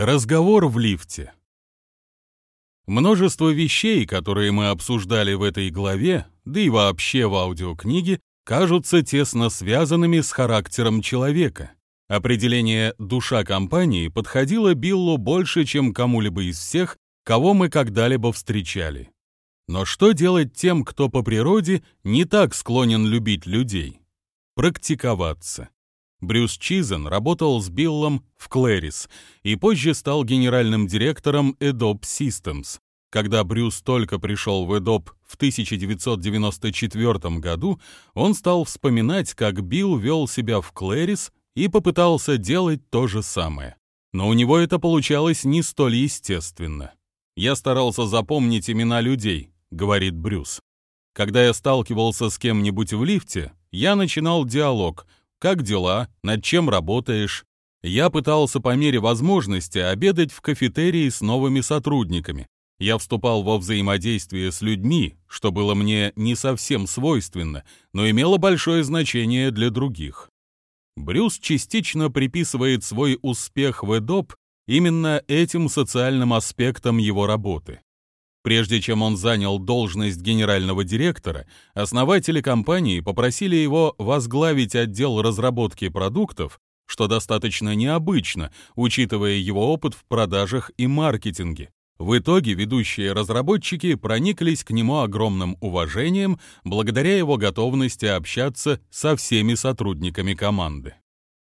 Разговор в лифте. Множество вещей, которые мы обсуждали в этой главе, да и вообще в аудиокниге, кажутся тесно связанными с характером человека. Определение «душа компании» подходило Биллу больше, чем кому-либо из всех, кого мы когда-либо встречали. Но что делать тем, кто по природе не так склонен любить людей? Практиковаться. Брюс Чизен работал с Биллом в Клэрис и позже стал генеральным директором Adobe Systems. Когда Брюс только пришел в Adobe в 1994 году, он стал вспоминать, как Билл вел себя в Клэрис и попытался делать то же самое. Но у него это получалось не столь естественно. «Я старался запомнить имена людей», — говорит Брюс. «Когда я сталкивался с кем-нибудь в лифте, я начинал диалог — как дела? Над чем работаешь? Я пытался по мере возможности обедать в кафетерии с новыми сотрудниками. Я вступал во взаимодействие с людьми, что было мне не совсем свойственно, но имело большое значение для других. Брюс частично приписывает свой успех в Эдоп именно этим социальным аспектам его работы. Прежде чем он занял должность генерального директора, основатели компании попросили его возглавить отдел разработки продуктов, что достаточно необычно, учитывая его опыт в продажах и маркетинге. В итоге ведущие разработчики прониклись к нему огромным уважением благодаря его готовности общаться со всеми сотрудниками команды.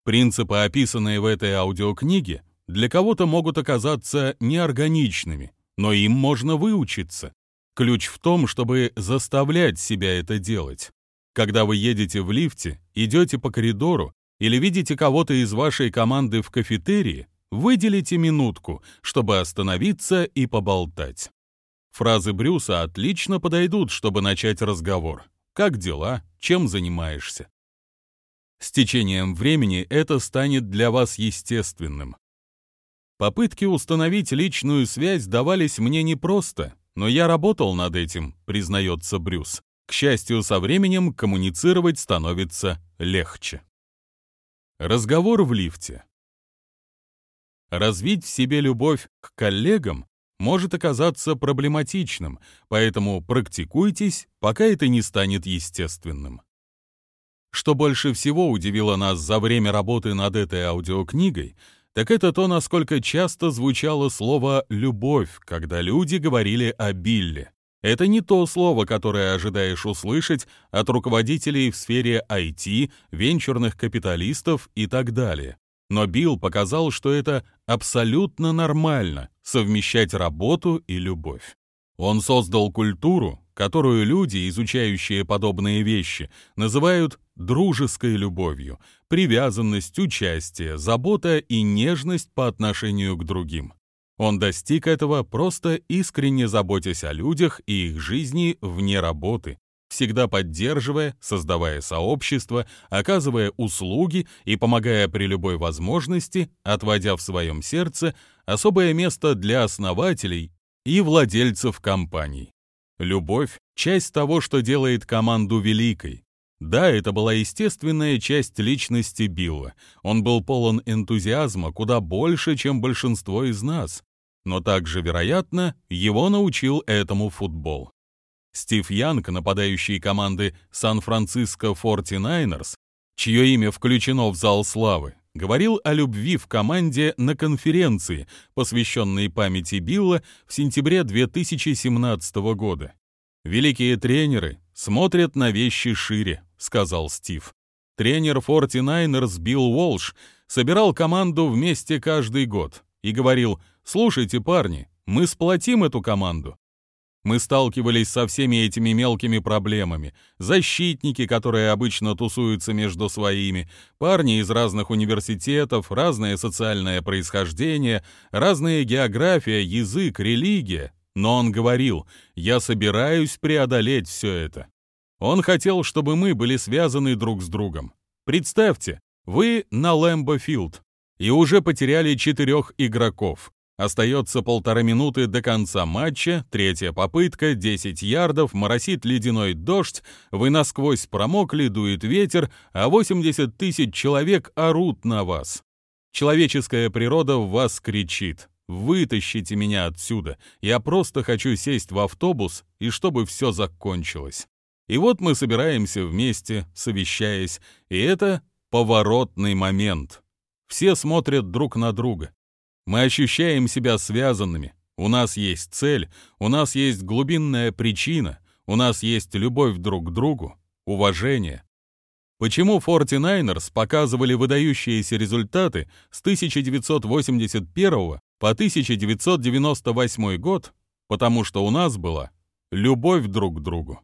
Принципы, описанные в этой аудиокниге, для кого-то могут оказаться неорганичными – но им можно выучиться. Ключ в том, чтобы заставлять себя это делать. Когда вы едете в лифте, идете по коридору или видите кого-то из вашей команды в кафетерии, выделите минутку, чтобы остановиться и поболтать. Фразы Брюса отлично подойдут, чтобы начать разговор. Как дела? Чем занимаешься? С течением времени это станет для вас естественным. Попытки установить личную связь давались мне непросто, но я работал над этим, признается Брюс. К счастью, со временем коммуницировать становится легче. Разговор в лифте. Развить в себе любовь к коллегам может оказаться проблематичным, поэтому практикуйтесь, пока это не станет естественным. Что больше всего удивило нас за время работы над этой аудиокнигой — так это то, насколько часто звучало слово «любовь», когда люди говорили о Билле. Это не то слово, которое ожидаешь услышать от руководителей в сфере IT, венчурных капиталистов и так далее. Но Билл показал, что это абсолютно нормально — совмещать работу и любовь. Он создал культуру, которую люди, изучающие подобные вещи, называют дружеской любовью, привязанность, участие, забота и нежность по отношению к другим. Он достиг этого, просто искренне заботясь о людях и их жизни вне работы, всегда поддерживая, создавая сообщество, оказывая услуги и помогая при любой возможности, отводя в своем сердце особое место для основателей и владельцев компаний. Любовь — часть того, что делает команду великой. Да, это была естественная часть личности Билла. Он был полон энтузиазма куда больше, чем большинство из нас. Но также, вероятно, его научил этому футбол. Стив Янг, нападающий команды Сан-Франциско 49ers, чье имя включено в зал славы, говорил о любви в команде на конференции, посвященной памяти Билла в сентябре 2017 года. «Великие тренеры смотрят на вещи шире», — сказал Стив. Тренер 49ers Билл Уолш собирал команду вместе каждый год и говорил, «Слушайте, парни, мы сплотим эту команду. Мы сталкивались со всеми этими мелкими проблемами. Защитники, которые обычно тусуются между своими, парни из разных университетов, разное социальное происхождение, разная география, язык, религия. Но он говорил, я собираюсь преодолеть все это. Он хотел, чтобы мы были связаны друг с другом. Представьте, вы на Лэмбо Филд и уже потеряли четырех игроков. Остается полтора минуты до конца матча, третья попытка, 10 ярдов, моросит ледяной дождь, вы насквозь промокли, дует ветер, а 80 тысяч человек орут на вас. Человеческая природа в вас кричит. Вытащите меня отсюда. Я просто хочу сесть в автобус и чтобы все закончилось. И вот мы собираемся вместе, совещаясь, и это поворотный момент. Все смотрят друг на друга. Мы ощущаем себя связанными. У нас есть цель, у нас есть глубинная причина, у нас есть любовь друг к другу, уважение. Почему 49ers показывали выдающиеся результаты с 1981 по 1998 год? Потому что у нас была любовь друг к другу.